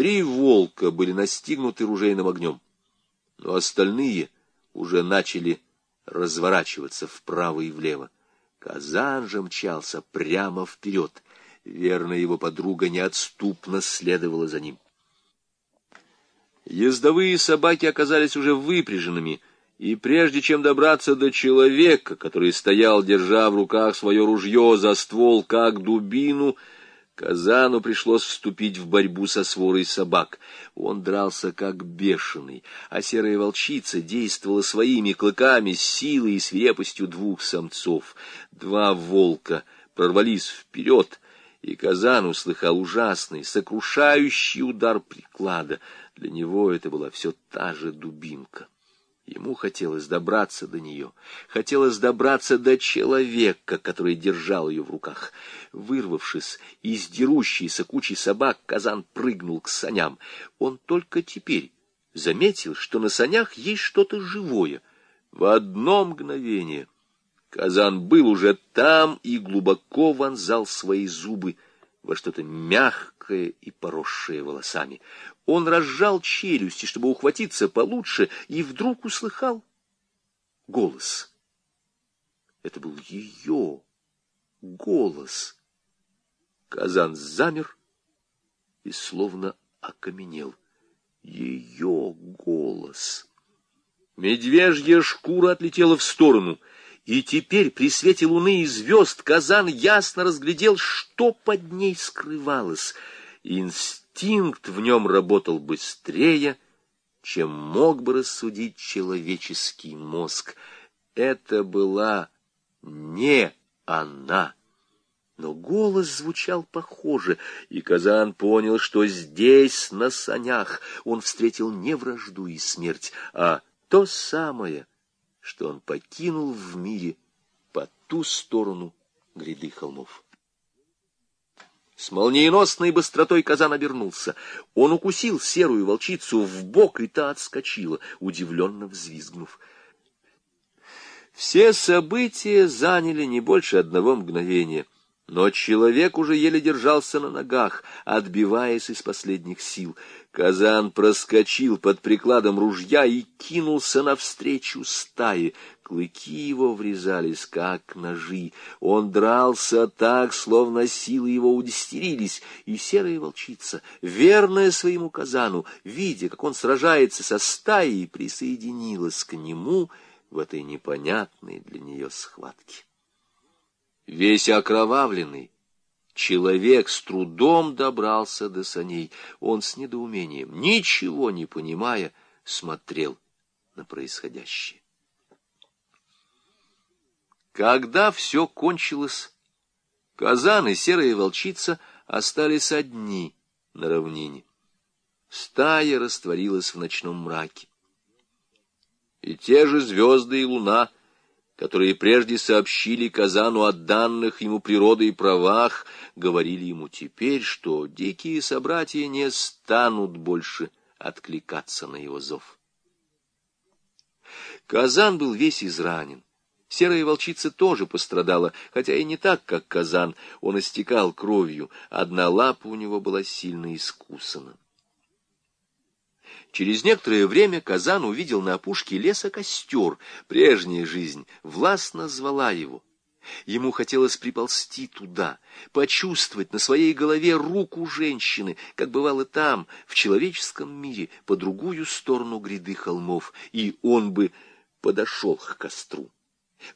Три волка были настигнуты ружейным огнем, но остальные уже начали разворачиваться вправо и влево. Казан же мчался прямо вперед. Верно, его подруга неотступно следовала за ним. Ездовые собаки оказались уже выпряженными, и прежде чем добраться до человека, который стоял, держа в руках свое ружье за ствол, как дубину, Казану пришлось вступить в борьбу со сворой собак. Он дрался как бешеный, а серая волчица действовала своими клыками силой и свирепостью двух самцов. Два волка прорвались вперед, и Казан услыхал ужасный, сокрушающий удар приклада. Для него это была все та же дубинка. Ему хотелось добраться до нее, хотелось добраться до человека, который держал ее в руках. Вырвавшись из дерущейся кучи собак, Казан прыгнул к саням. Он только теперь заметил, что на санях есть что-то живое. В одно мгновение Казан был уже там и глубоко вонзал свои зубы во что-то мягкое и поросшее волосами. Он разжал челюсти, чтобы ухватиться получше, и вдруг услыхал голос. Это был ее голос. Казан замер и словно окаменел. Ее голос. Медвежья шкура отлетела в сторону, и теперь при свете луны и звезд Казан ясно разглядел, что под ней скрывалось. Инстинкт инстинкт в нем работал быстрее, чем мог бы рассудить человеческий мозг. Это была не она. Но голос звучал похоже, и Казан понял, что здесь, на санях, он встретил не вражду и смерть, а то самое, что он покинул в мире по ту сторону гряды холмов. С молниеносной быстротой казан обернулся. Он укусил серую волчицу в бок, и та отскочила, удивленно взвизгнув. Все события заняли не больше одного мгновения, но человек уже еле держался на ногах, отбиваясь из последних сил. Казан проскочил под прикладом ружья и кинулся навстречу стае. Клыки его врезались, как ножи. Он дрался так, словно силы его удестерились, и серая волчица, верная своему казану, видя, как он сражается со стаей, присоединилась к нему в этой непонятной для нее схватке. Весь окровавленный, человек с трудом добрался до саней. Он с недоумением, ничего не понимая, смотрел на происходящее. Когда все кончилось, Казан и серая волчица остались одни на равнине. Стая растворилась в ночном мраке. И те же звезды и луна, которые прежде сообщили Казану о данных ему природы и правах, говорили ему теперь, что дикие собратья не станут больше откликаться на его зов. Казан был весь изранен. Серая волчица тоже пострадала, хотя и не так, как казан. Он истекал кровью, одна лапа у него была сильно искусана. Через некоторое время казан увидел на опушке леса костер. Прежняя жизнь властно звала его. Ему хотелось приползти туда, почувствовать на своей голове руку женщины, как бывало там, в человеческом мире, по другую сторону гряды холмов, и он бы подошел к костру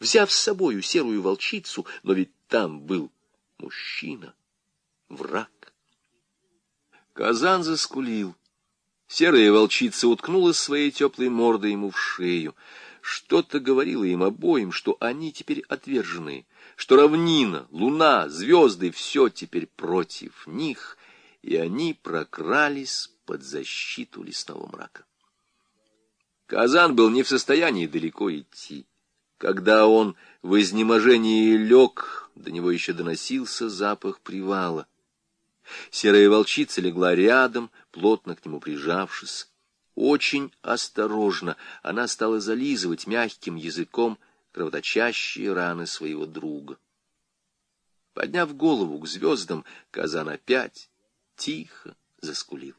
взяв с собою серую волчицу, но ведь там был мужчина, враг. Казан заскулил. Серая волчица уткнулась своей теплой мордой ему в шею. Что-то говорило им обоим, что они теперь отверженные, что равнина, луна, звезды — все теперь против них, и они прокрались под защиту лесного мрака. Казан был не в состоянии далеко идти. Когда он в изнеможении лег, до него еще доносился запах привала. Серая волчица легла рядом, плотно к нему прижавшись. Очень осторожно она стала зализывать мягким языком кровоточащие раны своего друга. Подняв голову к звездам, Казан опять тихо заскулил.